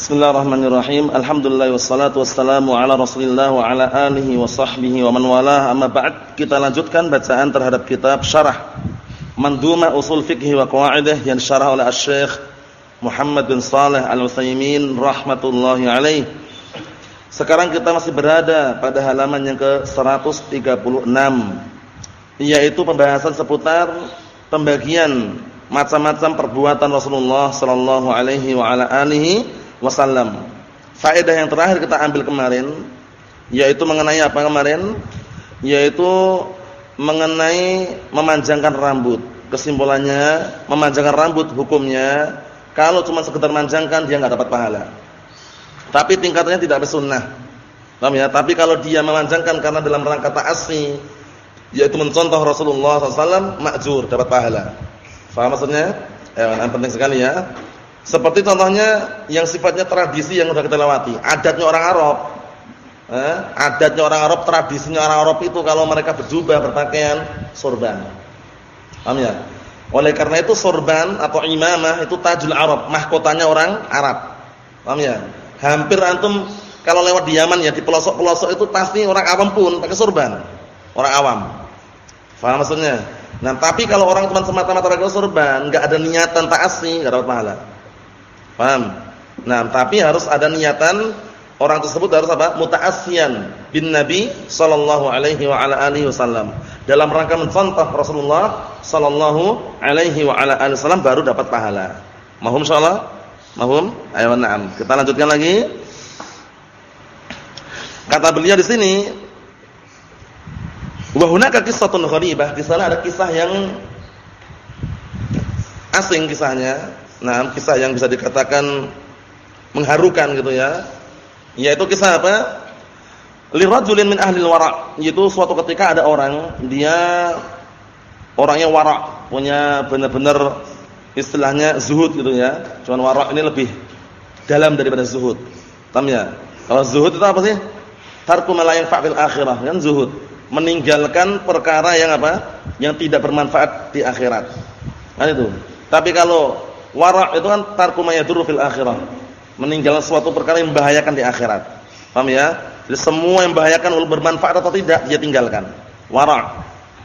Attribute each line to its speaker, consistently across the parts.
Speaker 1: Bismillahirrahmanirrahim. Alhamdulillah wassalatu wassalamu ala Rasulillah wa ala alihi wa sahbihi wa man walah. Amma ba'd, kita lanjutkan bacaan terhadap kitab Syarah Manduma Usul Fiqh wa Qawaidih yang disyarah oleh Asy-Syaikh Muhammad bin Shalih Al-Utsaimin rahmatullahi alaih. Sekarang kita masih berada pada halaman yang ke-136 yaitu pembahasan seputar pembagian macam-macam perbuatan Rasulullah sallallahu alaihi wa ala alihi wasallam. Faedah yang terakhir kita ambil kemarin yaitu mengenai apa kemarin? Yaitu mengenai memanjangkan rambut. Kesimpulannya, memanjangkan rambut hukumnya kalau cuma sekedar manjangkan dia enggak dapat pahala. Tapi tingkatannya tidak bersunnah. Paham ya? Tapi kalau dia memanjangkan karena dalam rangka ta'assi yaitu mencontoh Rasulullah SAW, makjur, dapat pahala. Faham maksudnya? Eh, penting sekali ya. Seperti contohnya yang sifatnya tradisi yang sudah kita lewati, adatnya orang Arab. Eh, adatnya orang Arab, tradisinya orang Arab itu kalau mereka berjubah, berpakaian sorban. Paham ya? Oleh karena itu sorban atau imamah itu tajul Arab, mahkotanya orang Arab. Paham ya? Hampir antum kalau lewat di Yaman ya di pelosok-pelosok itu pasti orang awam pun pakai sorban. Orang awam. Faham maksudnya? Nah, tapi kalau orang cuma semata-mata pakai sorban, enggak ada niatan ta'assi, enggak dapat pahala. Paham? Nah, tapi harus ada niatan orang tersebut harus apa? Muta'assiyan bin Nabi sallallahu alaihi wa ala alihi wasallam. Dalam rangka mencontoh Rasulullah sallallahu alaihi wa ala alihi wasallam baru dapat pahala. Mahum insyaallah? Mahum? Ayo na'am. Kita lanjutkan lagi. Kata beliau di sini wa hunaka qissatun gharibah. Di sana ada kisah yang asing kisahnya Nah, kisah yang bisa dikatakan mengharukan gitu ya. Yaitu kisah apa? Lirajulin min ahli wara, yaitu suatu ketika ada orang dia orangnya wara, punya benar-benar istilahnya zuhud gitu ya. Cuman wara ini lebih dalam daripada zuhud. Paham ya? Kalau zuhud itu apa sih? Tarku ma la akhirah, kan zuhud. Meninggalkan perkara yang apa? Yang tidak bermanfaat di akhirat. Kan itu. Tapi kalau Wara' itu kan tarku yadurru fil akhirah. Meninggalkan suatu perkara yang membahayakan di akhirat. Paham ya? Jadi semua yang membahayakan walaupun bermanfaat atau tidak dia tinggalkan. Wara'.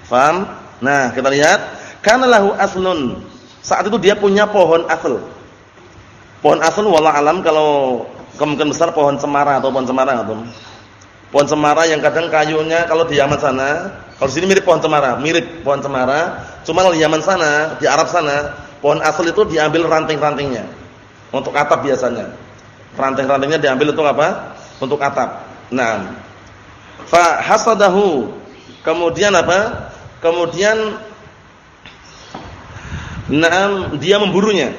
Speaker 1: Paham? Nah, kita lihat kana lahu aslun. Saat itu dia punya pohon asl. Pohon asl wala alam kalau kemungkinan besar pohon cemara atau pohon cemara atau pohon cemara yang kadang kayunya kalau di Yaman sana, kalau sini mirip pohon cemara, mirip pohon cemara, cuma di Yaman sana, di Arab sana Pohon asal itu diambil ranting-rantingnya. Untuk atap biasanya. Ranting-rantingnya diambil untuk apa? Untuk atap. Nah. Fa hasadahu. Kemudian apa? Kemudian Nah, dia memburunya.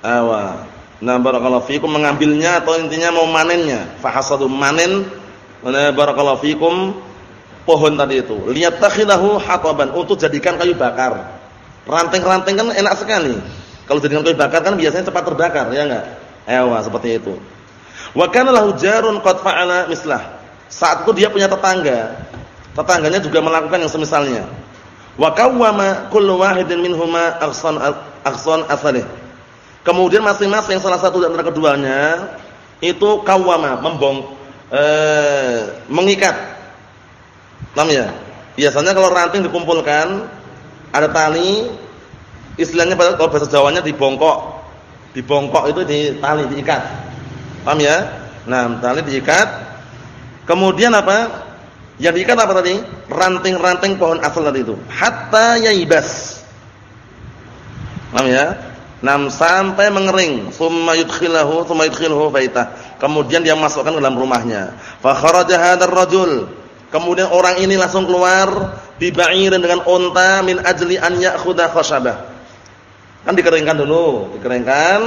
Speaker 1: Awa. Nah, barakallahu fikum mengambilnya atau intinya mau manennya. Fa hasadu manen. Nah, barakallahu fikum pohon tadi itu. Lihat takhilahu hataban untuk jadikan kayu bakar. Ranting-ranting kan enak sekali. Kalau jadikan kayu bakar kan biasanya cepat terbakar, ya enggak? Ewa, seperti itu. Wa kana lahu jarun qad fa'ala mislah. Saat itu dia punya tetangga. Tetangganya juga melakukan yang semisalnya. Wa kawwama kullu wahidin minhuma aghsan aghsan asalih. Kemudian masing-masing salah satu antara keduanya itu kawwama, membong eh, mengikat. Paham ya? Biasanya kalau ranting dikumpulkan ada tali istilahnya kalau bahasa Jawanya dibongkok. Dibongkok itu di tali diikat. Paham ya? Nah, tali diikat. Kemudian apa? Yang diikat apa tadi? Ranting-ranting pohon asal tadi itu. Hatta yaibas. Paham ya? Nam sampai mengering, summa yudkhilahu, summa yudkhiluhu faitah. Kemudian dia masukkan ke dalam rumahnya. Fa kharaja hadzal rajul. Kemudian orang ini langsung keluar biba'irin dengan unta min ajli an ya'khudha khashabah. Kan dikeringkan dulu, dikeringkan.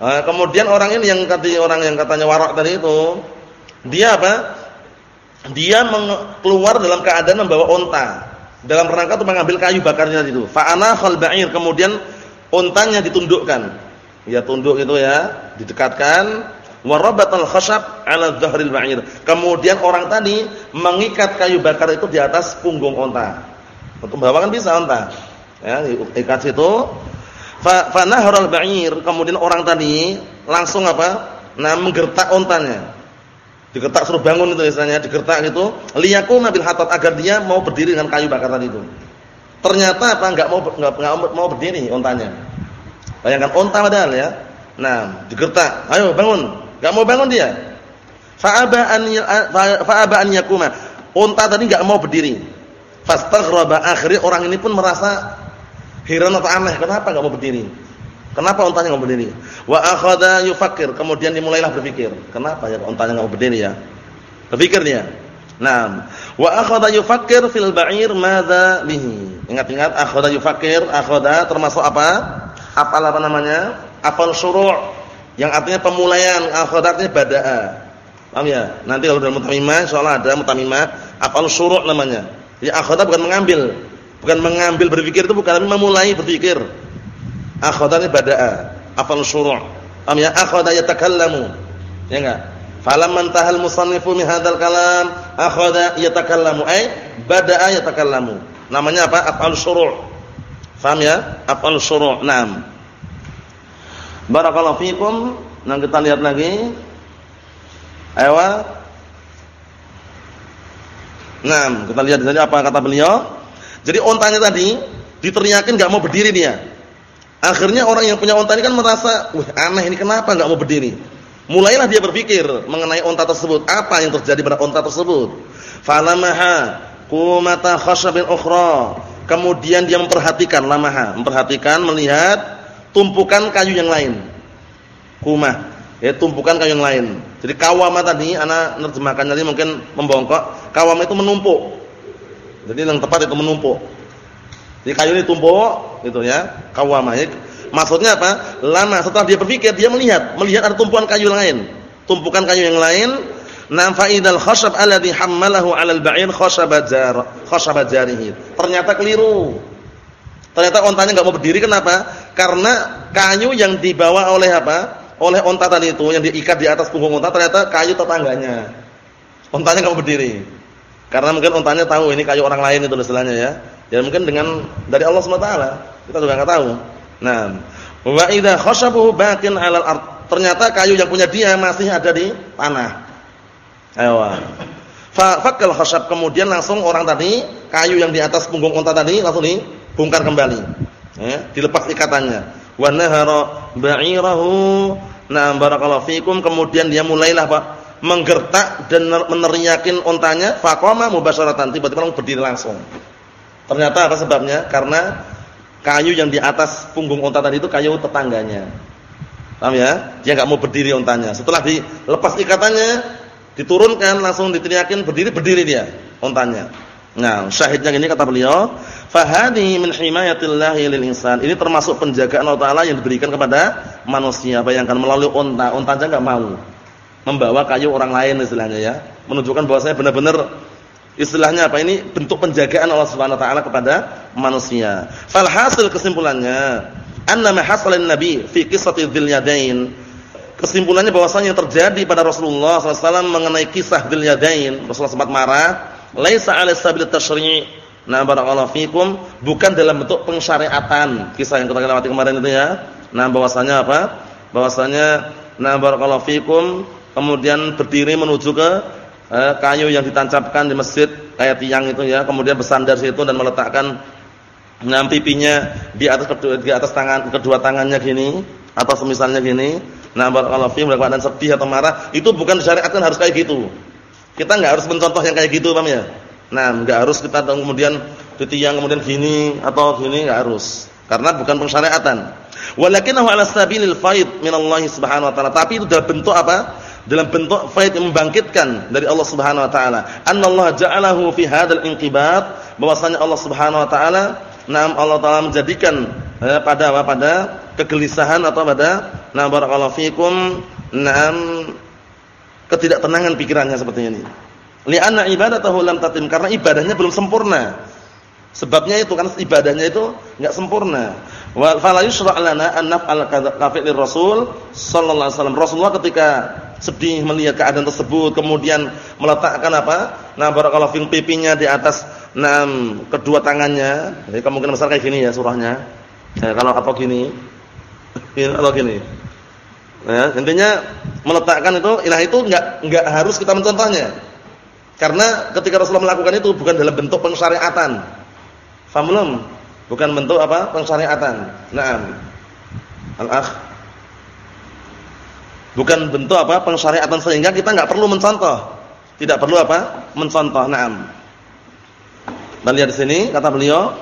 Speaker 1: Nah, kemudian orang ini yang tadi orang yang katanya warak tadi itu, dia apa? Dia keluar dalam keadaan membawa unta. Dalam rangka untuk mengambil kayu bakarnya itu. Fa'ana khal ba'ir, kemudian untanya ditundukkan. Ya tunduk itu ya, didekatkan warabatal khashab 'ala dhahril ba'ir. Kemudian orang tadi mengikat kayu bakar itu di atas punggung unta. Untuk membawa kan bisa unta. Ya, ikat situ. Fa fa ba'ir, kemudian orang tadi langsung apa? nah menggertak ontanya. Digertak suruh bangun itu istilahnya, digertak gitu, liyakuma bil hatab agar dia mau berdiri dengan kayu bakar tadi itu. Ternyata apa enggak mau enggak, enggak mau berdiri ontanya. Bayangkan onta padahal ya. Nah, digertak, ayo bangun. Enggak mau bangun dia. Fa'aba an fa'aba an yakuma. Onta tadi enggak mau berdiri. Fastaghraba akhirnya orang ini pun merasa heran atau aneh, kenapa enggak mau berdiri? Kenapa ontanya enggak berdiri? Wa akhadha yufakkir, kemudian dimulailah berpikir. Kenapa ya ontanya enggak berdiri ya? Berpikir dia. Naam. Wa akhadha yufakkir fil ba'ir madza bihi. Ingat-ingat akhadha yufakkir, akhadha termasuk apa? Apal apa namanya? Afal syuru' yang artinya pemulaian, akhadha artinya bada'a. Paham ya? Nanti kalau dalam mutamimah insyaallah ada mutamimah afal syuru' namanya. Ya akhadha bukan mengambil. Bukan mengambil berpikir itu bukan tapi memulai berpikir. Akhadha bada'a. Afal syuru' am ya? Akhadha yatakallamu. Ya enggak? Falamma intahal musannifu min hadzal kalam akhadha yatakallamu. Ay bada'a yatakallamu. Namanya apa? Afal syuru' paham ya? Afal syuru' na'am barakallahu fikum nah kita lihat lagi ayo Nah, kita lihat saja apa kata beliau. Jadi ontanya tadi diteriakin enggak mau berdiri dia. Akhirnya orang yang punya onta ini kan merasa, wah aneh ini kenapa enggak mau berdiri? Mulailah dia berpikir mengenai onta tersebut, apa yang terjadi pada onta tersebut. Falamaha kumata khashabin ukhra. Kemudian dia memperhatikan lamaha, memperhatikan melihat tumpukan kayu yang lain. Kumah, ya tumpukan kayu yang lain. Jadi kawama tadi anak nerjemahkannya tadi mungkin membongkok. Kawama itu menumpuk. Jadi yang tepat itu menumpuk. Jadi kayu ini tumpuk gitu ya, kawamah. Maksudnya apa? Lama setelah dia berpikir, dia melihat, melihat ada tumpukan kayu lain. Tumpukan kayu yang lain, nam faidal khashab alladhi hammalahu 'alal ba'ir khashaba jar khashaba jarihi. Ternyata keliru. Ternyata ontanya enggak mau berdiri kenapa? Karena kayu yang dibawa oleh apa? Oleh onta tadi itu yang diikat di atas punggung onta ternyata kayu tetangganya. Ontanya mau berdiri. Karena mungkin ontanya tahu ini kayu orang lain itu istilahnya ya. Ya mungkin dengan dari Allah SWT. Kita juga enggak tahu. Nah, wa idza khashabuhu batin 'alal ard. Ternyata kayu yang punya dia masih ada di tanah. Ayo. Fa fakal khashab kemudian langsung orang tadi kayu yang di atas punggung unta tadi langsung dibongkar kembali. Ya, dilepas ikatannya. Wa nahara ba'irahu. Nah, barakallahu fikum kemudian dia mulailah Pak menggertak dan meneriakin untanya faqama mubasyaratan tiba-tiba langsung berdiri langsung. Ternyata apa sebabnya? Karena kayu yang di atas punggung unta tadi itu kayu tetangganya. Paham ya? Dia enggak mau berdiri untanya. Setelah dilepas ikatannya, diturunkan langsung diteriakin berdiri, berdiri dia untanya. Nah, syahidnya ini kata beliau, fahadi min himayatillahi lil insan. Ini termasuk penjagaan Allah Taala yang diberikan kepada manusia. Bayangkan melalui unta, unta aja enggak mau membawa kayu orang lain istilahnya ya. Menunjukkan bahwasanya benar-benar Istilahnya apa ini? Bentuk penjagaan Allah Subhanahu wa taala kepada manusia. Falhasil kesimpulannya, annama hasalan nabi fi qissati dzil yadain. Kesimpulannya bahwasanya yang terjadi pada Rasulullah SAW mengenai kisah dzil yadain, Rasulullah sempat marah, laisa 'ala sabil tasyri'. Nah, barakallahu fikum, bukan dalam bentuk pensyariatan. Kisah yang kita lewati kemarin itu ya. Nah, bahwasanya apa? Bahwasanya nah barakallahu fikum kemudian berdiri menuju ke eh, kayu yang ditancapkan di masjid kayak tiang itu ya, kemudian bersandar situ dan meletakkan enam pipinya di atas kedua, di atas tangan kedua tangannya gini atau semisalnya gini. Nah, barakallahu fi dan sedih atau marah, itu bukan disyariatkan harus kayak gitu. Kita enggak harus mencontoh yang kayak gitu, paham ya? Nah, enggak harus kita kemudian di tiang kemudian gini atau gini enggak harus. Karena bukan pensyariatan. Walakinahu ala sabilil faid min Allah Subhanahu wa taala. Tapi itu dalam bentuk apa? dalam bentuk faid yang membangkitkan dari Allah Subhanahu wa taala. Annallahu ja'alahu fi hadzal inqibat, bahwasanya Allah Subhanahu wa taala, nam Allah taala menjadikan eh, pada apa pada kegelisahan atau pada na barakallahu fikum nam ketidaktenangan pikirannya seperti ini. Li'anna ibadatahu lam tatim karena ibadahnya belum sempurna. Sebabnya itu kan ibadahnya itu enggak sempurna. Wa fala yusra' lana an naf'al kafi'lir rasul sallallahu alaihi wasallam. Rasulullah ketika sedih melihat keadaan tersebut kemudian meletakkan apa nah barakallahu fil pipinya di atas enam kedua tangannya jadi kemungkinan besar kayak gini ya surahnya ya, kalau atau gini atau gini ya, intinya Meletakkan itu ilah itu enggak enggak harus kita mencontohnya. Karena ketika Rasulullah melakukan itu bukan dalam bentuk pensyariatan. Faham belum? Bukan bentuk apa? Pensyariatan. Naam. Al-akh. Bukan bentuk apa? Pensyariatan sehingga kita enggak perlu mencontoh. Tidak perlu apa? Mencontoh. Naam. Dan lihat di sini kata beliau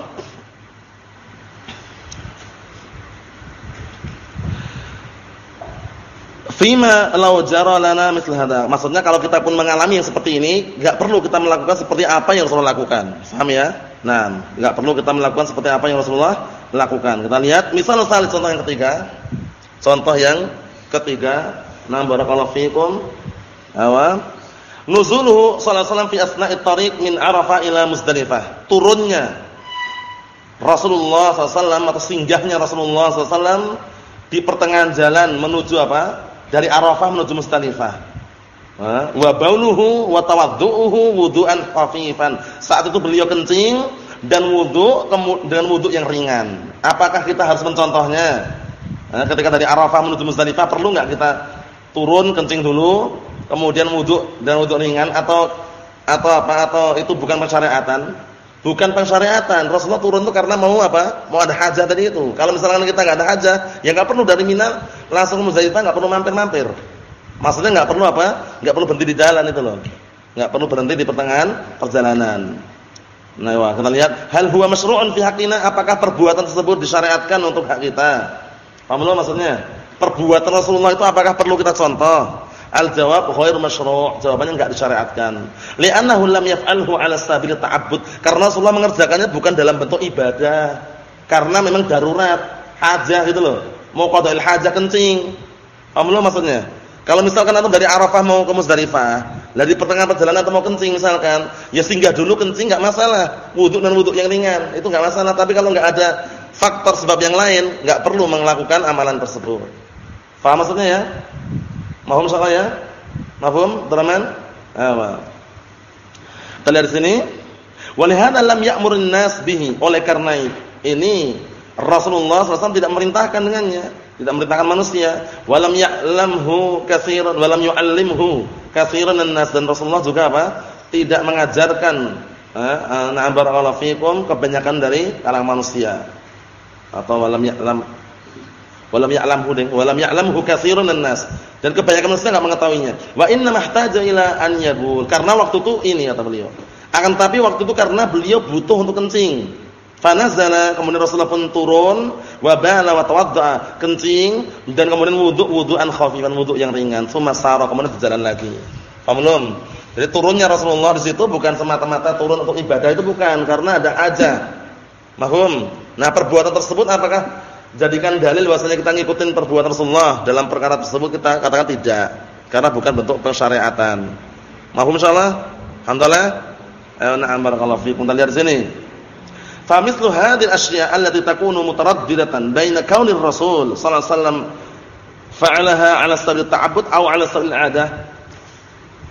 Speaker 1: Fima law jara lana misl. Maksudnya kalau kita pun mengalami yang seperti ini, enggak perlu kita melakukan seperti apa yang Rasulullah lakukan. Paham ya? Nah, enggak perlu kita melakukan seperti apa yang Rasulullah lakukan. Kita lihat misal sekali contoh yang ketiga. Contoh yang ketiga, nah barakallahu fikum. Awa. Nuzuluhu sallallahu alaihi wasallam fi asna'it tariq min Arafah ila Muzdalifah. Turunnya Rasulullah SAW atau singgahnya Rasulullah SAW di pertengahan jalan menuju apa? Dari Arafah menuju Mustalifah. Wa bauluhu wa tawaddu'uhu wudu'an khafifan. Saat itu beliau kencing dan wudu dengan wudu yang ringan. Apakah kita harus mencontohnya? ketika dari Arafah menuju Mustalifah perlu enggak kita turun kencing dulu, kemudian wudu dan wudu ringan atau atau apa atau itu bukan persyariatan? Bukan pensyariatan. Rasulullah turun itu karena mau apa? Mau ada hajat tadi itu. Kalau misalkan kita enggak ada hajat, ya enggak perlu dari Mina langsung ke Muzdalifah, enggak perlu mampir-mampir. Maksudnya enggak perlu apa? Enggak perlu berhenti di jalan itu loh. Enggak perlu berhenti di pertengahan perjalanan. Nah, wah, kita lihat hal huwa masru'un fi haqqina? Apakah perbuatan tersebut disyariatkan untuk hak kita? Paham maksudnya? Perbuatan Rasulullah itu apakah perlu kita contoh? Al-jawab khair masyru'. Jawabannya enggak disyariatkan. Li'annahu lam yaf'alhu 'ala sabil ta'abbud. Karena Rasulullah mengerjakannya bukan dalam bentuk ibadah. Karena memang darurat, hajah gitu loh. Mau qada'il hajah kencing. Paham belum maksudnya? Kalau misalkan antum dari Arafah mau ke Muzdalifah, dari pertengahan perjalanan atau mau kencing misalkan, ya singgah dulu kencing enggak masalah. Wudu dan wudu yang ringan, itu enggak masalah. Tapi kalau enggak ada faktor sebab yang lain, enggak perlu melakukan amalan tersebut. Paham maksudnya ya? Mahum salah ya? Mahum, Abdurrahman? Apa? Kita lihat sini. Walihada lam ya'murun nas bihi. Oleh karena ini Rasulullah SAW tidak merintahkan dengannya, tidak merintahkan manusia. Walam ya'lamhu katsiran, walam yu'allimhu katsiran nas dan Rasulullah juga apa? Tidak mengajarkan eh, na'am barakallahu fikum kebanyakan dari kalangan manusia. Atau walam ya'lam walam ya'lamhu walam ya'lamhu katsirun nas. Dan kebanyakan manusia enggak mengetahuinya. Wa inna mahtaja ila an yabul. Karena waktu itu ini kata beliau. Akan tapi waktu itu karena beliau butuh untuk kencing. Fanazala kemudian Rasulullah pun turun. Wa bala wa tawaddaa kencing. Dan kemudian wudu wudu'an khafifan wudu yang ringan. Tsumma sara kemudian berjalan lagi. Paham belum? Jadi turunnya Rasulullah di situ bukan semata-mata turun untuk ibadah itu bukan. Karena ada aja. Mahum nah perbuatan tersebut apakah jadikan dalil bahwasanya kita ngikutin perbuatan Rasulullah dalam perkara tersebut kita katakan tidak karena bukan bentuk persyariatan. Mahfum insyaallah? Alhamdulillah. Ayo na'am barakallahu fiikum. Kita lihat sini. Fa mithlu hadhihi al-asya' allati takunu mutaraddidatan baina kaunir Rasul sallallahu alaihi wasallam fa'alaha 'ala sabil ta'abbud aw 'ala sabil 'adah.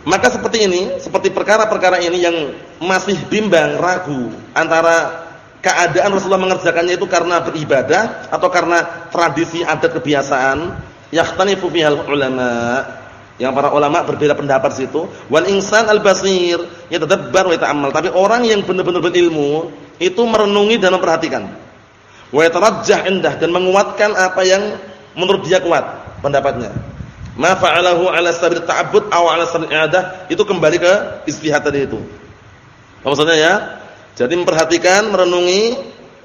Speaker 1: Maka seperti ini, seperti perkara-perkara ini yang masih bimbang, ragu antara keadaan Rasulullah mengerjakannya itu karena beribadah atau karena tradisi adat kebiasaan. Yakhtanifu fihal ulama. Yang para ulama berbeda pendapat situ. Wal insan al basir. Yatadabbar wa yata'ammal. Tapi orang yang benar-benar berilmu itu merenungi dan memperhatikan. Wa yatarajjah indah dan menguatkan apa yang menurut dia kuat pendapatnya. Ma fa'alahu 'ala sabil ta'abbud aw 'ala sabil i'adah. Itu kembali ke istihad tadi itu. Maksudnya ya jadi memperhatikan, merenungi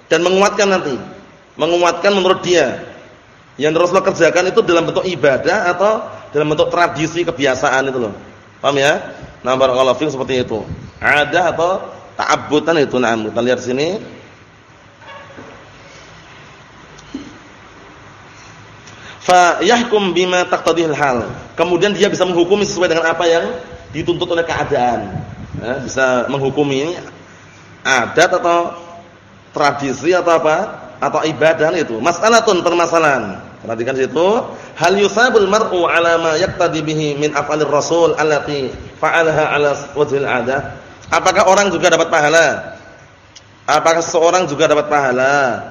Speaker 1: dan menguatkan nanti. Menguatkan menurut dia. Yang Rasulullah kerjakan itu dalam bentuk ibadah atau dalam bentuk tradisi kebiasaan itu loh. Paham ya? Nah, barakallahu fiikum seperti itu. Ada atau ta'abbutan itu. Nah, kita lihat sini. Fa yahkum bima taqtadihil hal. Kemudian dia bisa menghukumi sesuai dengan apa yang dituntut oleh keadaan. Ya, bisa menghukumi adat atau tradisi atau apa? Atau ibadah itu. Mas'alatun permasalahan. Perhatikan situ, hal yusabul mar'u 'ala ma yaqtadi bihi min af'alir rasul allati fa'alaha 'ala wajhil 'adah? Apakah orang juga dapat pahala? Apakah seorang juga dapat pahala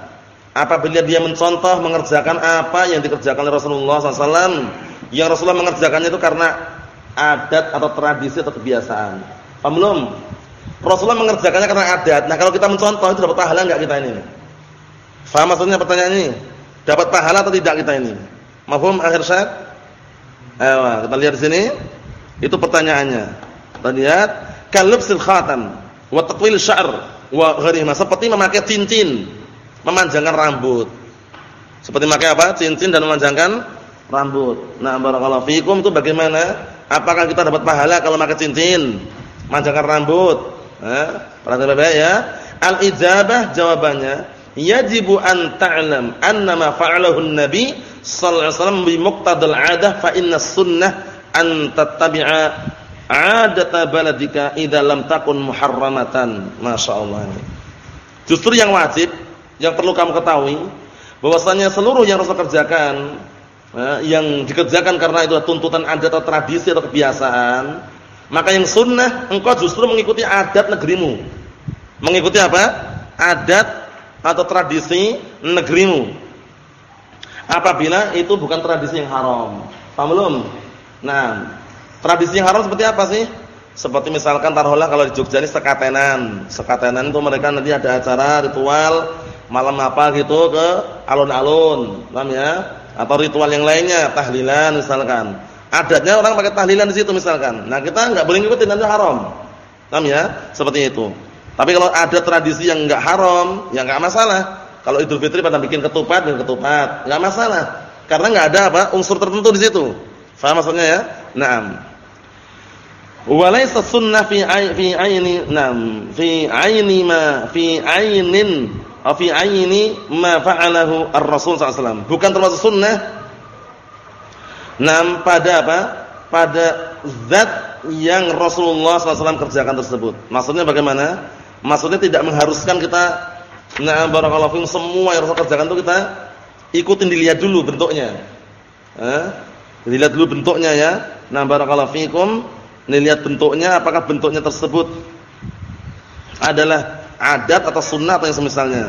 Speaker 1: apabila dia mencontoh mengerjakan apa yang dikerjakan oleh Rasulullah SAW yang Rasulullah mengerjakannya itu karena adat atau tradisi atau kebiasaan. Paham belum? Rasulullah mengerjakannya karena adat. Nah, kalau kita mencontoh itu dapat pahala enggak kita ini? Faham maksudnya pertanyaan ini? Dapat pahala atau tidak kita ini? Mafhum akhir syat? Ayo, kita lihat di sini. Itu pertanyaannya. Kita lihat kalubsil khatam wa tatwil sya'r wa ghairihi seperti memakai cincin, memanjangkan rambut. Seperti memakai apa? Cincin dan memanjangkan rambut. Nah, barakallahu fikum itu bagaimana? Apakah kita dapat pahala kalau pakai cincin, manjangkan rambut? Eh, perhatikan baik ya. Al-ijabah jawabannya, yajibu an ta'lam anna ma fa'alahu an-nabi sallallahu alaihi wasallam bi muqtadal 'adah fa inna sunnah an tattabi'a 'adata baladika idza lam takun muharramatan. Masyaallah. Justru yang wajib yang perlu kamu ketahui bahwasanya seluruh yang Rasul kerjakan yang dikerjakan karena itu tuntutan adat atau tradisi atau kebiasaan, maka yang sunnah engkau justru mengikuti adat negerimu. Mengikuti apa? Adat atau tradisi negerimu. Apabila itu bukan tradisi yang haram. Paham belum? Nah, tradisi yang haram seperti apa sih? Seperti misalkan taruhlah kalau di Jogja ini sekatenan. Sekatenan itu mereka nanti ada acara ritual malam apa gitu ke alun-alun. Paham ya? atau ritual yang lainnya, tahlilan misalkan. Adatnya orang pakai tahlilan di situ misalkan. Nah, kita enggak boleh ngikutin nanti haram. Paham ya? Seperti itu. Tapi kalau ada tradisi yang enggak haram, ya enggak masalah. Kalau Idul Fitri pada bikin ketupat dan ketupat, enggak masalah. Karena enggak ada apa? unsur tertentu di situ. Faham maksudnya ya? Naam. Walaysa sunnah fi fi aini nam fi aini ma fi ainin fi ayni ma fa'alahu ar-rasul sallallahu Bukan termasuk sunnah. Nam pada apa? Pada zat yang Rasulullah SAW kerjakan tersebut. Maksudnya bagaimana? Maksudnya tidak mengharuskan kita nah barakallahu fikum semua yang Rasul kerjakan itu kita ikutin dilihat dulu bentuknya. Eh? Dilihat dulu bentuknya ya. Nah barakallahu fikum, dilihat bentuknya apakah bentuknya tersebut adalah adat atau sunnah atau yang semisalnya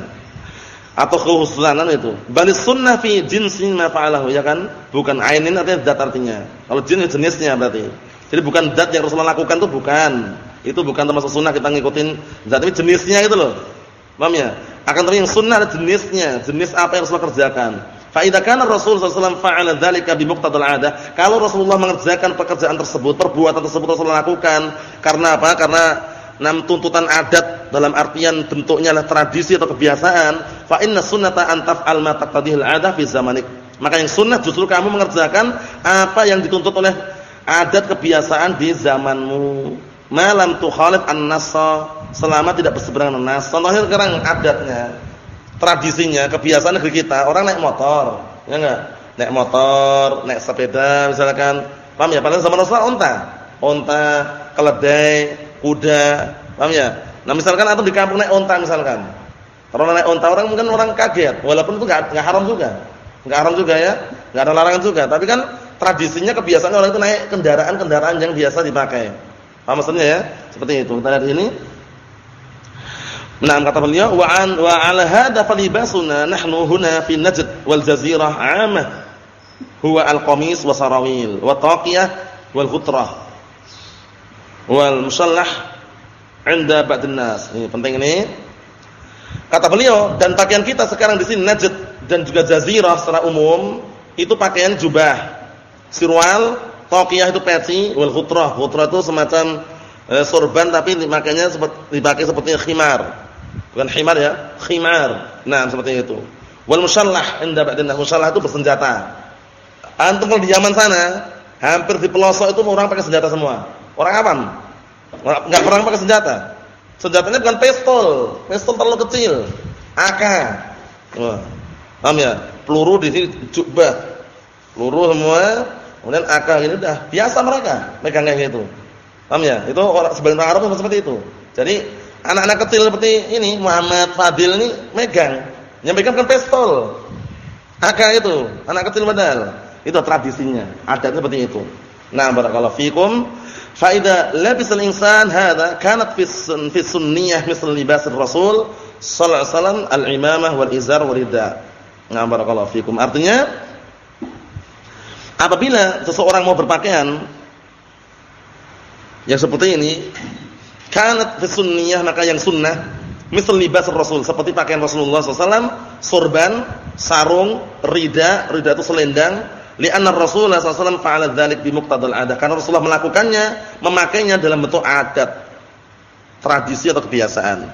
Speaker 1: atau kekhususan itu. Balis sunnah fi jinsin ma fa'alahu ya kan? Bukan ainin artinya zat artinya. Kalau jin jenisnya berarti. Jadi bukan zat yang Rasulullah lakukan itu bukan. Itu bukan termasuk sunnah kita ngikutin zat tapi jenisnya itu loh. Paham ya? Akan tetapi yang sunnah ada jenisnya, jenis apa yang Rasulullah kerjakan. Fa idza kana Rasul sallallahu fa'ala dzalika bi 'adah, kalau Rasulullah mengerjakan pekerjaan tersebut, perbuatan tersebut Rasulullah lakukan karena apa? Karena nam tuntutan adat dalam artian bentuknya adalah tradisi atau kebiasaan. Fa inna sunnata an taf'al ma taqtadihil 'adah fi zamanik. Maka yang sunnah justru kamu mengerjakan apa yang dituntut oleh adat kebiasaan di zamanmu. Malam tukhalif an-nassa selama tidak berseberangan nas contohnya sekarang adatnya tradisinya kebiasaan negeri kita orang naik motor ya enggak? Naik motor naik sepeda misalkan. Paham ya? Padahal zaman Rasulullah unta unta keledai kuda, paham ya? Nah, misalkan atau di kampung naik unta misalkan. Kalau naik unta orang mungkin orang kaget, walaupun itu enggak haram juga. Enggak haram juga ya, enggak ada larangan juga, tapi kan tradisinya kebiasaan orang itu naik kendaraan-kendaraan yang biasa dipakai. Paham maksudnya ya? Seperti itu. Kita lihat ini. Nah, kata beliau, wa an wa ala hadha falibasuna nahnu huna fi Najd wal Jazirah 'amah. Huwa al-qamis wa sarawil wa taqiyah wal ghutrah wal musallah 'inda ba'din nas. Ini penting ini. Kata beliau, dan pakaian kita sekarang di sini Najd dan juga Jazirah secara umum itu pakaian jubah. Sirwal, taqiyah itu peci, wal khutrah. Khutrah itu semacam e, sorban tapi makanya seperti dipakai seperti khimar. Bukan khimar ya, khimar. Nah, seperti itu. Wal musallah 'inda ba'din nas. Musallah itu bersenjata. Antum kalau di zaman sana, hampir di pelosok itu orang pakai senjata semua. Orang awam. Enggak perang pakai senjata. Senjatanya bukan pistol, pistol terlalu kecil. AK. Wah. Paham ya? Peluru di sini jubah. Peluru semua, kemudian AK ini udah biasa mereka megang kayak gitu. Paham ya? Itu orang sebagian orang Arab seperti itu. Jadi anak-anak kecil seperti ini Muhammad Fadil ini megang. Yang megang kan pistol. AK itu, anak kecil padahal. Itu tradisinya, adatnya seperti itu. Nah, barakallahu fikum. Fa idza al-insan hadha kanat fi fi misal libas ar-rasul sallallahu alaihi wasallam al-imamah wal izar wal ridha. Nah, barakallahu fikum. Artinya apabila seseorang mau berpakaian yang seperti ini, kanat fi sunniyah maka yang sunnah misal libas Rasul seperti pakaian Rasulullah SAW, sorban, sarung, rida, rida itu selendang, li'anna Rasulullah SAW fa'ala dzalik bi muqtadal adat. Karena Rasulullah melakukannya, memakainya dalam bentuk adat, tradisi atau kebiasaan.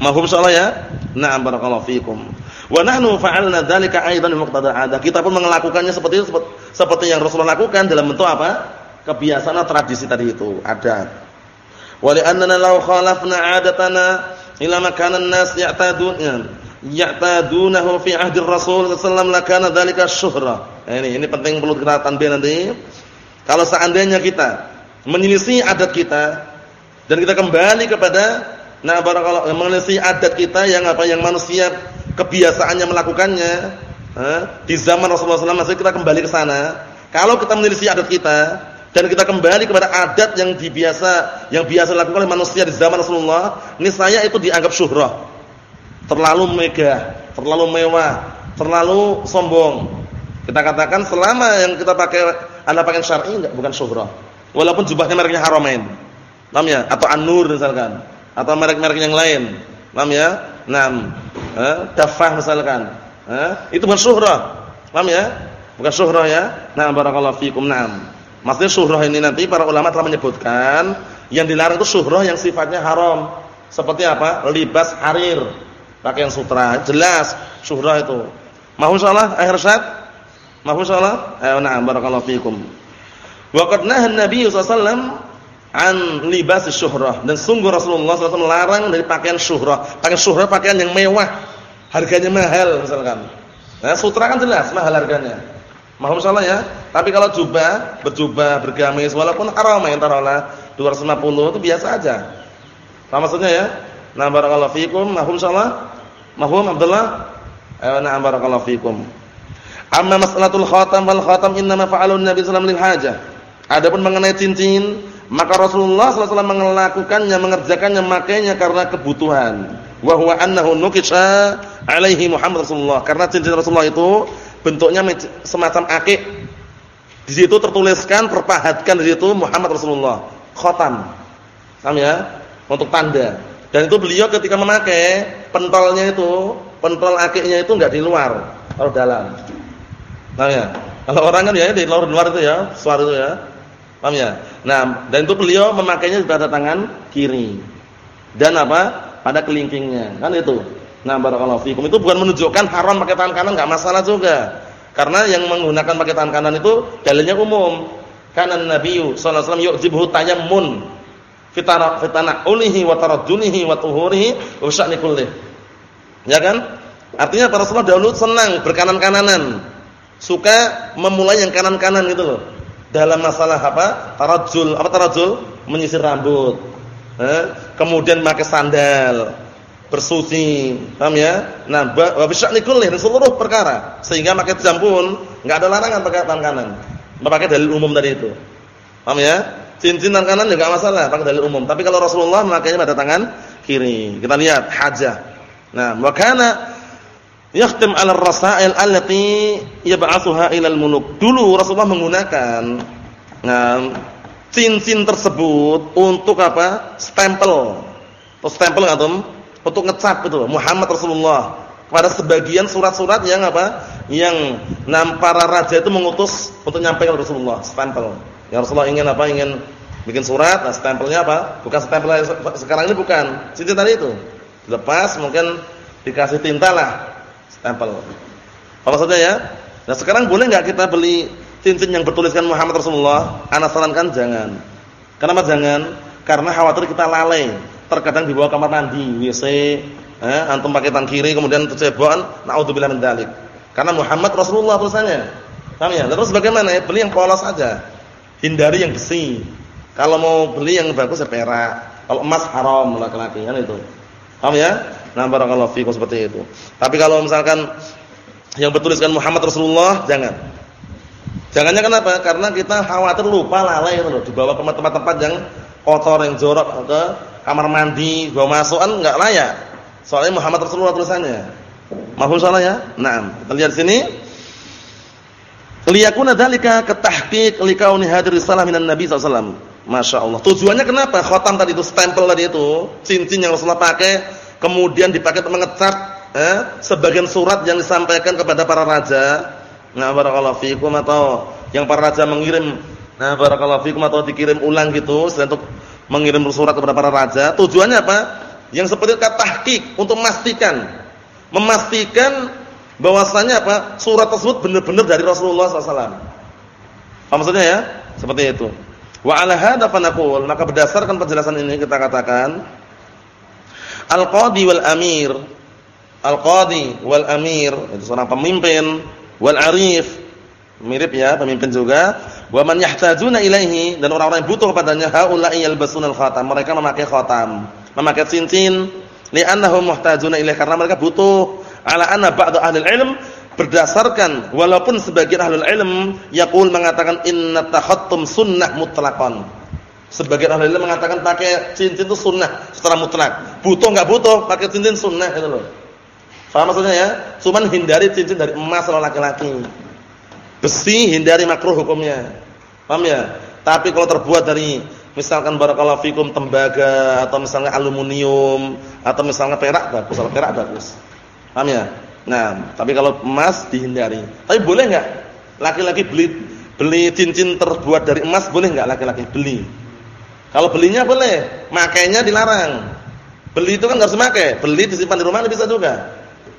Speaker 1: Mahum insyaallah ya? Na'am barakallahu fikum. Wa nahnu fa'alna dzalika aidan bi muqtadal adat. Kita pun melakukannya seperti itu seperti yang Rasulullah lakukan dalam bentuk apa? kebiasaan atau tradisi tadi itu, adat. Wa li'annana law khalafna 'adatana ila makanan nas ya'tadun ya'tadunahu fi ahdi Rasul sallallahu alaihi wasallam dzalika syuhra. Nah, ini ini penting perlu kita tanbih nanti. Kalau seandainya kita menyelisih adat kita dan kita kembali kepada nah barakallahu menyelisih adat kita yang apa yang manusia kebiasaannya melakukannya eh, di zaman Rasulullah SAW masih kita kembali ke sana. Kalau kita menyelisih adat kita dan kita kembali kepada adat yang dibiasa yang biasa dilakukan oleh manusia di zaman Rasulullah, niscaya itu dianggap syuhrah. Terlalu megah, terlalu mewah, terlalu sombong. Kita katakan selama yang kita pakai anda pakai syar'i enggak bukan syuhrah. Walaupun jubahnya mereknya Haramain. Paham ya? Atau An-Nur misalkan, atau merek-merek yang lain. Paham ya? Naam. Eh, dafah misalkan. Eh, itu bukan syuhrah. Paham ya? Bukan syuhrah ya. Nah, barakallahu fikum. Naam. Maksudnya syuhrah ini nanti para ulama telah menyebutkan yang dilarang itu syuhrah yang sifatnya haram. Seperti apa? Libas harir, pakaian sutra. Jelas syuhrah itu. Mahu salah akhir syad? Mahu salah? Ayo na'am barakallahu fikum. Wa nahan Nabi sallallahu an libas syuhrah dan sungguh Rasulullah SAW melarang dari pakaian syuhrah. Pakaian syuhrah pakaian yang mewah, harganya mahal misalkan. Nah, sutra kan jelas mahal harganya. Mahum salah ya. Tapi kalau jubah, berjubah, bergamis walaupun haram ya taruhlah 250 itu biasa aja. Apa maksudnya ya? Nah barakallahu fikum, mahum salah. Mahum Abdullah? Ayo nah barakallahu fikum. Amma mas'alatul khatam wal khatam innama fa'alu Nabi sallallahu alaihi wasallam Adapun mengenai cincin, maka Rasulullah sallallahu alaihi wasallam melakukannya, mengerjakannya, makainya karena kebutuhan. Wa huwa annahu nukisha alaihi Muhammad Rasulullah. Karena cincin Rasulullah itu bentuknya semacam akik. Di situ tertuliskan perpahatkan di situ Muhammad Rasulullah. Khotam. Paham ya? Untuk tanda. Dan itu beliau ketika memakai pentolnya itu, pentol akiknya itu enggak di luar, kalau dalam. Paham ya? Kalau orang kan ya di luar luar itu ya, suara itu ya. Paham ya? Nah, dan itu beliau memakainya pada tangan kiri. Dan apa? Pada kelingkingnya. Kan itu. Nah, barakallahu fikum. Itu bukan menunjukkan haram pakai tangan kanan enggak masalah juga. Karena yang menggunakan pakai tangan kanan itu dalilnya umum. Karena Nabi sallallahu alaihi wasallam yu'jibuhu tayammun fitana fitana ulihi wa tarajjulihi wa tuhurihi wa sya'ni kullih. Ya kan? Artinya para Rasulullah dahulu senang berkanan-kananan. Suka memulai yang kanan-kanan gitu loh. Dalam masalah apa? Tarajjul. Apa tarajjul? Menyisir rambut. Eh? Kemudian pakai sandal bersuci, paham ya? Nah, wa bisya'ni kulli dan seluruh perkara. Sehingga pakai jam pun enggak ada larangan pakai tangan kanan. Pakai dalil umum tadi itu. Paham ya? Cincin tangan kanan juga masalah, pakai dalil umum. Tapi kalau Rasulullah memakainya pada tangan kiri. Kita lihat hajah. Nah, wa kana yakhtim 'ala ar-rasail allati yab'athuha ila al-muluk. Dulu Rasulullah menggunakan nah, cincin tersebut untuk apa? Stempel. Atau stempel enggak, untuk ngecap itu Muhammad Rasulullah pada sebagian surat-surat yang apa yang nam para raja itu mengutus untuk nyampaikan Rasulullah stempel yang Rasulullah ingin apa? Ingin bikin surat. Nah stempelnya apa? Bukan stempel sekarang ini bukan. Cincin tadi itu. Lepas mungkin dikasih tinta lah. Stempel. Apa maksudnya ya? Nah sekarang boleh nggak kita beli cincin yang bertuliskan Muhammad Rasulullah? Anak sarankan jangan. Kenapa jangan? Karena khawatir kita lalai. Terkadang di bawah kamar mandi, WC, eh, antum pakai tangan kiri kemudian tercebokan, naudzubillah min dzalik. Karena Muhammad Rasulullah tulisannya. Paham ya? Terus bagaimana ya? Beli yang polos saja. Hindari yang besi. Kalau mau beli yang bagus ya perak. Kalau emas haram laki-laki kan itu. Paham ya? Nah, barakallahu fikum seperti itu. Tapi kalau misalkan yang bertuliskan Muhammad Rasulullah jangan. Jangannya kenapa? Karena kita khawatir lupa lalai itu loh dibawa ke tempat-tempat yang kotor yang jorok ke kamar mandi, bawa masuk kan enggak layak. Soalnya Muhammad Rasulullah tulisannya. Mahfum salah ya? Naam. Kita lihat sini. Liyakuna dzalika katahqiq likauni hadir risalah minan Nabi sallallahu Masya Allah. Tujuannya kenapa? Khotam tadi itu stempel tadi itu, cincin yang Rasulullah pakai, kemudian dipakai untuk mengecat eh, sebagian surat yang disampaikan kepada para raja. Nah, barakallahu fikum atau yang para raja mengirim, nah barakallahu fikum atau dikirim ulang gitu, selain untuk mengirim surat kepada para raja. Tujuannya apa? Yang seperti kata tahqiq untuk memastikan, memastikan bahwasanya apa? Surat tersebut benar-benar dari Rasulullah SAW. Apa maksudnya ya? Seperti itu. Wa ala hadza fanaqul, maka berdasarkan penjelasan ini kita katakan al-qadi wal amir. Al-qadi wal amir. Itu seorang pemimpin. Wal arif. Mirip ya pemimpin juga. Wa man yahtajuna ilaihi. Dan orang-orang yang butuh kepadanya haula'i yalbasunal khatam mereka memakai khatam. Memakai cincin. Li'annahum muhtajuna ilaihi. Karena mereka butuh ala anna ba'd ahli ilm berdasarkan walaupun sebagian ahli ilm yaqul mengatakan inna takhattum sunnah mutlaqan. Sebagian ahli ilm mengatakan pakai cincin itu sunnah secara mutlak. Butuh enggak butuh pakai cincin sunnah itu loh. Paham maksudnya ya? Cuman hindari cincin dari emas kalau laki-laki. Besi hindari makruh hukumnya. Paham ya? Tapi kalau terbuat dari misalkan barakallahu fikum tembaga atau misalnya aluminium atau misalnya perak bagus kalau perak bagus Paham ya? Nah, tapi kalau emas dihindari. Tapi boleh enggak laki-laki beli beli cincin terbuat dari emas boleh enggak laki-laki beli? Kalau belinya boleh, makainya dilarang. Beli itu kan enggak harus makai, beli disimpan di rumah bisa juga.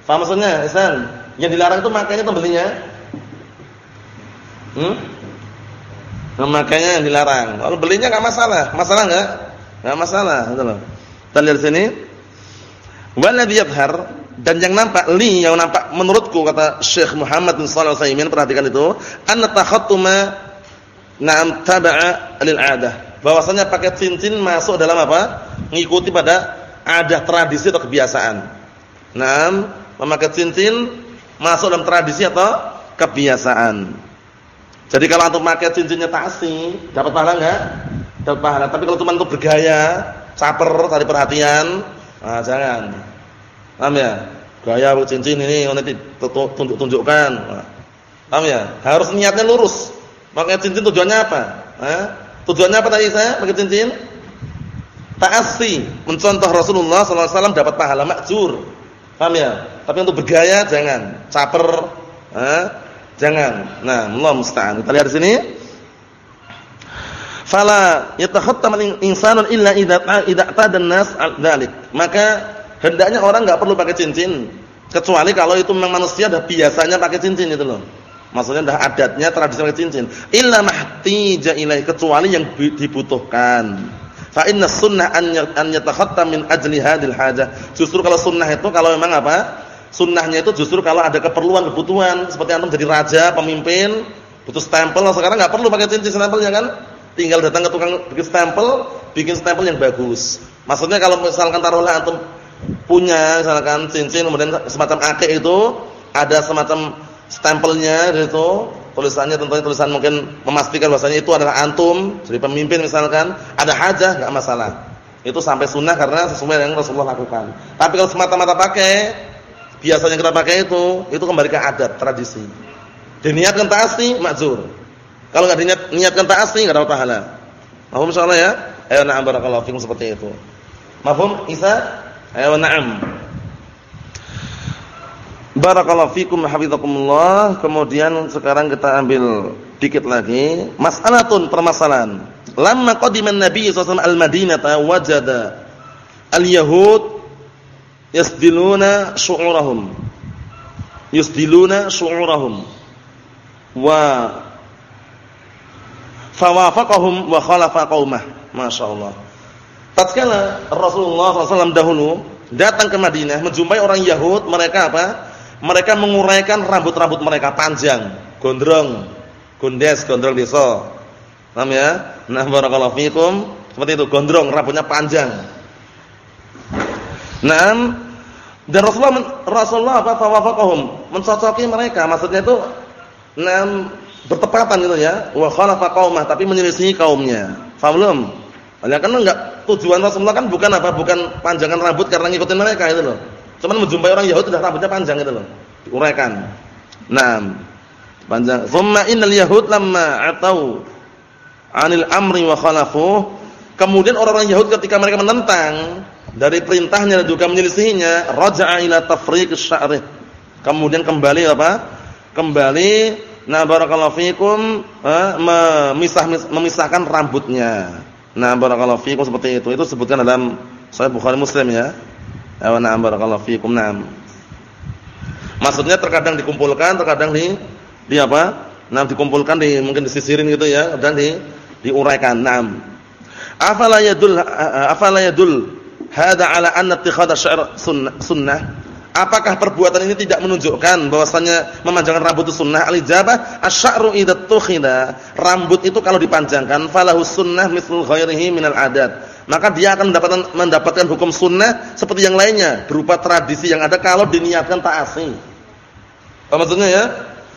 Speaker 1: Paham maksudnya, Ihsan? Yang dilarang itu makainya atau belinya? Hmm? Nah, makanya yang dilarang. Kalau belinya enggak masalah. Masalah enggak? Enggak masalah, gitu loh. Kita lihat sini. Waladhi yadhhar dan yang nampak li yang nampak menurutku kata Syekh Muhammad bin Shalih Al-Utsaimin perhatikan itu anna takhattuma na'am taba'a lil 'adah. Bahwasanya pakai cincin masuk dalam apa? Mengikuti pada adat tradisi atau kebiasaan. Naam memakai cincin masuk dalam tradisi atau kebiasaan. Jadi kalau untuk pakai cincinnya tasi dapat pahala enggak? Dapat pahala. Tapi kalau cuma untuk bergaya caper tadi perhatian nah jangan Paham ya? Gaya cincin ini nanti tunjuk-tunjukkan. Paham ya? Harus niatnya lurus. Pakai cincin tujuannya apa? Eh? Tujuannya apa tadi saya pakai cincin? Ta'assi, mencontoh Rasulullah sallallahu alaihi wasallam dapat pahala makjur. Paham ya? Tapi untuk bergaya jangan, caper, eh? Jangan. Nah, Allah musta'an. Kita lihat di sini. Fala yatakhattam al-insanu illa idza idza tadan nas dzalik. Maka Hendaknya orang nggak perlu pakai cincin, kecuali kalau itu memang manusia dah biasanya pakai cincin itu loh. Maksudnya dah adatnya tradisi pakai cincin. Illa mahtija ilaih kecuali yang dibutuhkan. Fa inna sunnah an yatakhattam min ajli hadil hajah. Justru kalau sunnah itu kalau memang apa? Sunnahnya itu justru kalau ada keperluan kebutuhan seperti antum jadi raja, pemimpin, butuh stempel, sekarang nggak perlu pakai cincin stempelnya kan? Tinggal datang ke tukang bikin stempel, bikin stempel yang bagus. Maksudnya kalau misalkan taruhlah antum punya misalkan cincin kemudian semacam akik itu ada semacam stempelnya itu tulisannya tentunya tulisan mungkin memastikan bahwasanya itu adalah antum jadi pemimpin misalkan ada hajah enggak masalah. Itu sampai sunnah karena sesuai yang Rasulullah lakukan. Tapi kalau semata-mata pakai biasanya kita pakai itu itu kembali ke adat tradisi. Diniatkan ta'asi makzur. Kalau enggak diniat niatkan ta'asi enggak dapat pahala. Mahfum insyaallah ya? Ayo na'am barakallahu seperti itu. Mahfum Isa Ayo na'am. Barakallahu fikum hafizakumullah. Kemudian sekarang kita ambil dikit lagi mas'alatun permasalahan. Lamma qadiman Nabi sallallahu al-Madinata wajada al-yahud yasdiluna syu'urahum. Yasdiluna syu'urahum. Wa fawafaqahum wa khalafa qaumah. Masyaallah. Tatkala Rasulullah SAW dahulu datang ke Madinah menjumpai orang Yahud, mereka apa? Mereka menguraikan rambut-rambut mereka panjang, gondrong, gondes, gondrong desa. Paham ya? Nah, barakallahu fikum. Seperti itu, gondrong, rambutnya panjang. Naam. Dan Rasulullah Rasulullah apa fawafaqahum, mencocoki mereka. Maksudnya itu naam bertepatan gitu ya. Wa khalafa tapi menyelisihi kaumnya. Faham belum? Oleh karena enggak tujuan Rasulullah kan bukan apa? Bukan panjangan rambut karena ngikutin mereka itu loh. Cuman menjumpai orang Yahudi sudah rambutnya panjang itu loh. Diuraikan. Nah, Panjang. Thumma innal yahud lamma atau 'anil amri wa khalafu. Kemudian orang-orang Yahud ketika mereka menentang dari perintahnya dan juga menyelisihinya, raja'a ila tafriq sya'rih. Kemudian kembali apa? Kembali nah barakallahu fikum eh, memisah memisahkan rambutnya. Nah barakallahu fikum seperti itu. Itu sebutkan dalam Sahih Bukhari Muslim ya. Wa na'am barakallahu fikum. Naam. Maksudnya terkadang dikumpulkan, terkadang di di apa? Nah, dikumpulkan di mungkin disisirin gitu ya, dan di diuraikan. Naam. Afala yadul afala yadul hada ala anna ittikhadha sunnah, sunnah? Apakah perbuatan ini tidak menunjukkan bahwasanya memanjangkan rambut itu sunnah? Al-ijabah asy-sya'ru idza. Rambut itu kalau dipanjangkan falahu sunnah mithlu ghairihi minal adat. Maka dia akan mendapatkan mendapatkan hukum sunnah seperti yang lainnya berupa tradisi yang ada kalau diniatkan ta'asi. Apa maksudnya ya?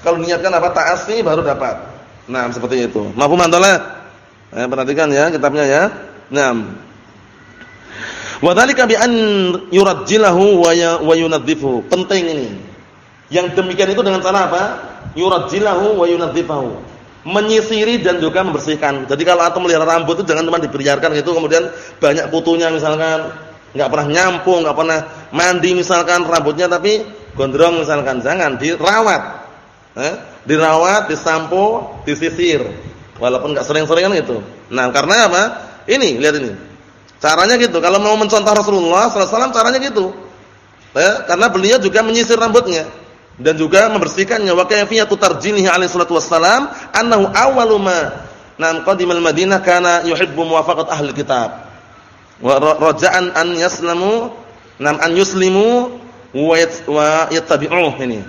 Speaker 1: Kalau niatkan apa ta'asi baru dapat. Nah, seperti itu. Mafhum antalah? Eh, perhatikan ya kitabnya ya. Naam. Wa dzalika bi an yurajjilahu ya, wa yunadzifu. Penting ini. Yang demikian itu dengan cara apa? Yurajjilahu wa yunadzifahu. Menyisiri dan juga membersihkan. Jadi kalau atau melihara rambut itu jangan cuma dibiarkan gitu kemudian banyak kutunya misalkan, enggak pernah nyampung, enggak pernah mandi misalkan rambutnya tapi gondrong misalkan, jangan dirawat. Eh? Dirawat, disampo, disisir. Walaupun enggak sering-sering kan itu. Nah, karena apa? Ini, lihat ini. Caranya gitu. Kalau mau mencontoh Rasulullah SAW caranya gitu. Ya, karena beliau juga menyisir rambutnya dan juga membersihkannya. Wa kayfiyatu tarjinihi alaihi salatu wassalam annahu awwalu ma nam qadimal Madinah kana yuhibbu muwafaqat ahli kitab. Wa raja'an an yaslamu nam an yuslimu wa yattabi'uh ini.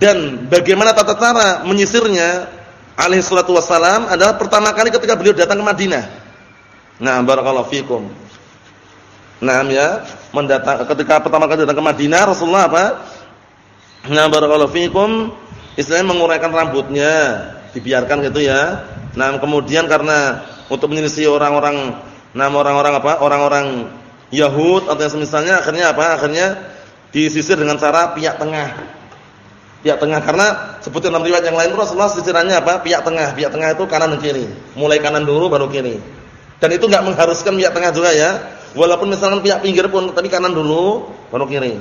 Speaker 1: Dan bagaimana tata cara menyisirnya alaihi salatu wassalam adalah pertama kali ketika beliau datang ke Madinah. Nah, barakallahu fikum. Nah, ya, mendatang ketika pertama kali datang ke Madinah Rasulullah apa? Nah, barakallahu fikum, istilahnya menguraikan rambutnya, dibiarkan gitu ya. Nah, kemudian karena untuk menyelisih orang-orang nah orang-orang apa? Orang-orang Yahud atau yang semisalnya akhirnya apa? Akhirnya disisir dengan cara pihak tengah pihak tengah karena sebutkan dalam riwayat yang lain Rasulullah sisirannya apa? Pihak tengah. Pihak tengah itu kanan dan kiri. Mulai kanan dulu baru kiri. Dan itu enggak mengharuskan pihak tengah juga ya. Walaupun misalkan pihak pinggir pun tapi kanan dulu baru kiri.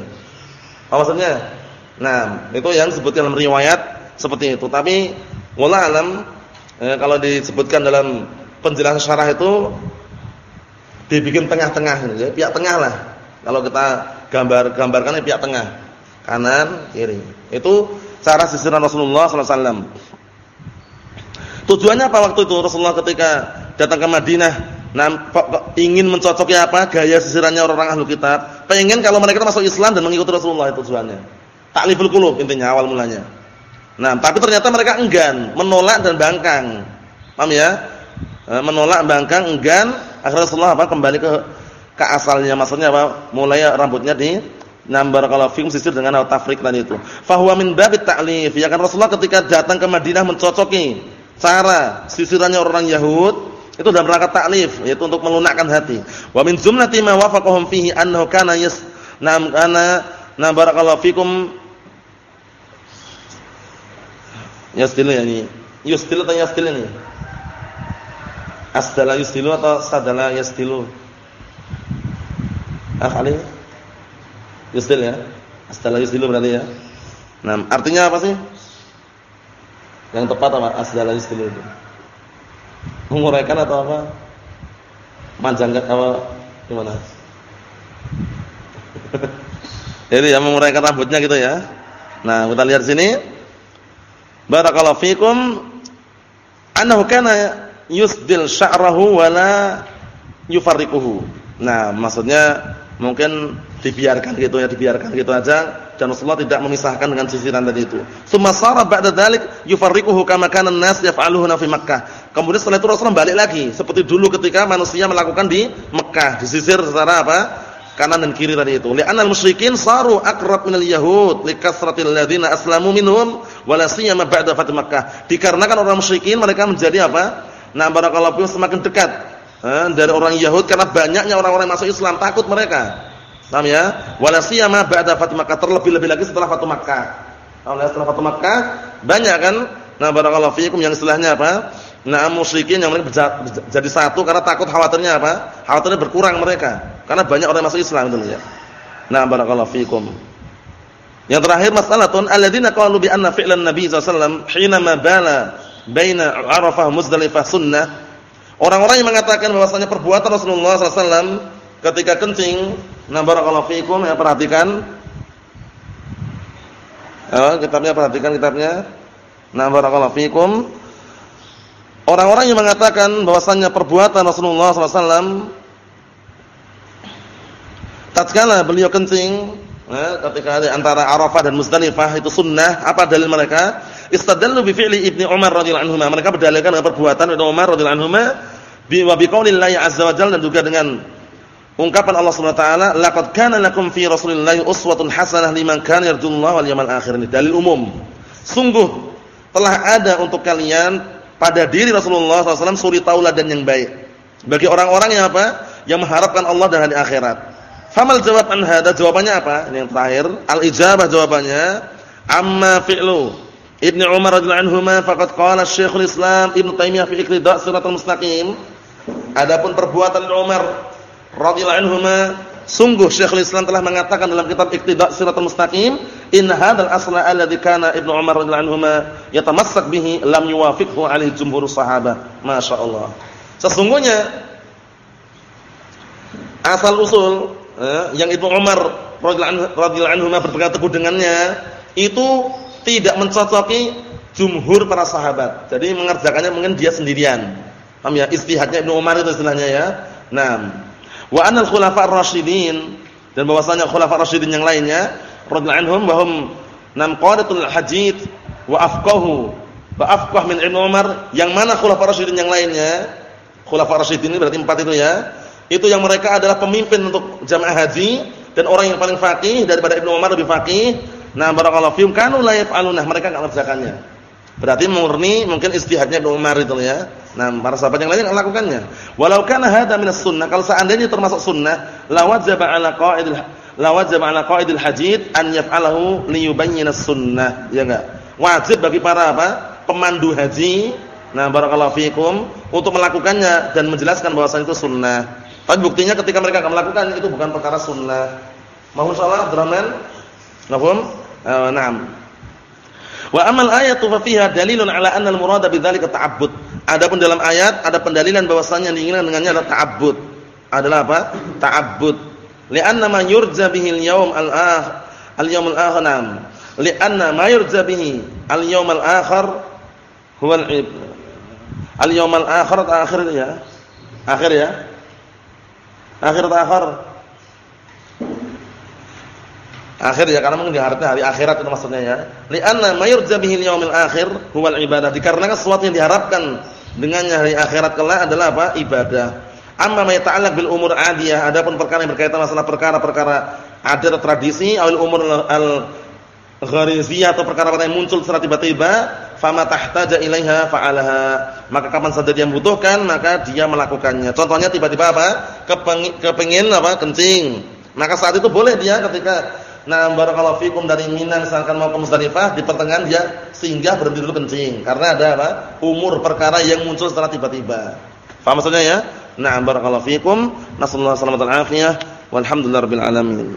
Speaker 1: Apa maksudnya? Nah, itu yang disebutkan dalam riwayat seperti itu. Tapi wallah alam eh, kalau disebutkan dalam penjelasan syarah itu dibikin tengah-tengah gitu ya. Pihak tengah lah. Kalau kita gambar gambarkan pihak tengah kanan, kiri. Itu cara sisiran Rasulullah sallallahu alaihi wasallam. Tujuannya apa waktu itu Rasulullah ketika datang ke Madinah nampak ingin mencocoki apa gaya sisirannya orang-orang ahlu kitab. Pengen kalau mereka masuk Islam dan mengikuti Rasulullah itu tujuannya. Takliful qulub intinya awal mulanya. Nah, tapi ternyata mereka enggan, menolak dan bangkang. Paham ya? Eh, menolak, bangkang, enggan, akhirnya Rasulullah apa kembali ke ke asalnya maksudnya apa? Mulai rambutnya di Nam barakallahu fikum sisir dengan al-tafriq tadi itu. Fahuwa min babit ta'lif. Ya kan Rasulullah ketika datang ke Madinah mencocoki cara sisirannya orang Yahud itu dalam rangka taklif yaitu untuk melunakkan hati. Wa min jumlati ma wafaqahum fihi annahu kana yas nam kana nam barakallahu fikum yasdilu yani yusdilu atau yasdil ini asdala yusdilu atau sadala yasdilu Akhali Yusdil ya. Asdal yusdilu berarti ya. Nah, artinya apa sih? Yang tepat apa? Asdal yusdilu itu. Menguraikan atau apa? Manjangkan apa gimana? Jadi yang menguraikan rambutnya gitu ya. Nah, kita lihat sini. Barakallahu fikum annahu kana yusdil sya'rahu wala yufarriquhu. Nah, maksudnya mungkin dibiarkan gitu ya, dibiarkan gitu aja dan Rasulullah tidak memisahkan dengan sisiran tadi itu. Tsumma sara ba'da dzalik yufarriquhu kama kana an-nas yaf'aluhuna fi Makkah. Kemudian setelah itu Rasulullah balik lagi seperti dulu ketika manusia melakukan di Mekah, disisir secara apa? kanan dan kiri tadi itu. Li'anal musyrikin saru aqrab minal yahud likasratil ladzina aslamu minhum wala siyama ba'da fath Makkah. Dikarenakan orang musyrikin mereka menjadi apa? Nah, barakallahu semakin dekat eh, dari orang Yahud karena banyaknya orang-orang masuk Islam takut mereka. Paham ya? Wala siyama ba'da Fath Makkah terlebih-lebih lagi setelah Fath Makkah. Oleh setelah Fatu Makkah banyak kan? Nah, barakallahu fiikum yang istilahnya apa? Nah, musyrikin yang mereka jadi satu karena takut khawatirnya apa? Khawatirnya berkurang mereka. Karena banyak orang masuk Islam itu ya. Nah, barakallahu fiikum. Yang terakhir masalah tun alladzina qalu bi anna fi'lan nabi sallallahu alaihi wasallam hina ma bala baina Arafah Muzdalifah sunnah. Orang-orang yang mengatakan bahwasanya perbuatan Rasulullah sallallahu alaihi wasallam ketika kencing, nah barakallahu fiikum ya perhatikan. Ya, kitabnya perhatikan kitabnya. Nah barakallahu fiikum. Orang-orang yang mengatakan bahwasanya perbuatan Rasulullah SAW tatkala beliau kencing ya, ketika antara Arafah dan Muzdalifah itu sunnah, apa dalil mereka? Istadallu bi fi'li Ibnu Umar radhiyallahu anhu. Mereka berdalilkan dengan perbuatan Ibnu Umar radhiyallahu anhu bi wa bi qaulillahi azza wa jalla dan juga dengan ungkapan Allah Subhanahu wa taala, "Laqad kana lakum fi Rasulillahi uswatun hasanah liman kana yarjullaha wal yawmal akhir." Ini dalil umum. Sungguh telah ada untuk kalian pada diri Rasulullah SAW suri tauladan yang baik. Bagi orang-orang yang apa? Yang mengharapkan Allah dan hari akhirat. Famal jawab an hada jawabannya apa? Ini yang terakhir. Al-ijabah jawabannya amma fi'lu Ibnu Umar radhiyallahu anhuma faqad qala Syekhul Islam Ibnu Taimiyah fi Iqtida' Shiratal Mustaqim. Adapun perbuatan Umar radhiyallahu anhuma Sungguh Syekhul Islam telah mengatakan dalam kitab Iqtida' Shiratal Mustaqim, "In hadzal asla alladhi kana Ibnu Umar radhiyallahu anhuma yatamassak bihi lam yuwafiqhu alaihi jumhur sahabat." Masyaallah. Sesungguhnya asal usul eh, yang Ibnu Umar radhiyallahu anhuma berpegang teguh dengannya itu tidak mencocoki jumhur para sahabat. Jadi mengerjakannya mungkin dia sendirian. Paham ya? Istihadnya Ibnu Umar itu istilahnya ya. Nah, wa anal khulafa ar-rasyidin dan bahwasanya khulafa ar-rasyidin yang lainnya radhiyallahu anhum bahum nam qadatul hajid wa afqahu wa afqah min Ibnu Umar. Yang mana khulafa ar-rasyidin yang lainnya khulafa ar-rasyidin ini berarti empat itu ya itu yang mereka adalah pemimpin untuk jamaah haji dan orang yang paling faqih daripada Ibnu Umar lebih faqih. Nah barakallahu fiikum kanu la yaf'aluna mereka enggak mengerjakannya. Berarti murni mungkin istihadnya Ibnu Umar itu ya Nah, para sahabat yang lain melakukannya. Walau kana hadza minas sunnah, kalau seandainya termasuk sunnah, la wajaba 'ala qa'idil la wajaba 'ala qa'idil hajid an yaf'alahu liyubayyana sunnah. Ya enggak? Wajib bagi para apa? pemandu haji, nah barakallahu fikum, untuk melakukannya dan menjelaskan bahwasanya itu sunnah. Tapi buktinya ketika mereka akan melakukan itu bukan perkara sunnah. Mohon salah, Abdurrahman? Nafhum? Uh, na'am. Wa amal ayatu fa fiha dalilun ala anna al-murada bidzalika ta'abbud. Adapun dalam ayat ada pendalilan bahwasanya yang diinginkan dengannya adalah ta'abbud. Adalah apa? Ta'abbud. Li'anna ma yurja bihi al-yawm al-akhir al-yawm al-akhir. Li'anna ma yurja bihi al-yawm al-akhir huwa al-yawm al-akhir akhir ya. Akhir ya. Akhir akhir. Akhir ya karena mungkin diharapkan hari akhirat itu maksudnya ya. Li'anna mayurja bihil yaumil akhir huwal ibadah. Dikarenakan sesuatu yang diharapkan dengannya hari akhirat kelak adalah apa? Ibadah. Amma ma yata'allaq bil umur adiyah, adapun perkara yang berkaitan masalah perkara-perkara adat tradisi, awil umur al ghariziyah atau perkara-perkara yang muncul secara tiba-tiba, fama tahtaja ilaiha fa'alaha. Maka kapan saja dia membutuhkan, maka dia melakukannya. Contohnya tiba-tiba apa? Kepengin, kepengin apa? kencing. Maka saat itu boleh dia ketika Nah, barakallahu fikum dari Mina misalkan mau ke Muzdalifah, di pertengahan dia singgah berhenti dulu kencing karena ada apa? umur perkara yang muncul secara tiba-tiba. Faham maksudnya ya? Nah, barakallahu fikum. Nasallahu alaihi wasallam. Walhamdulillahirabbil alamin.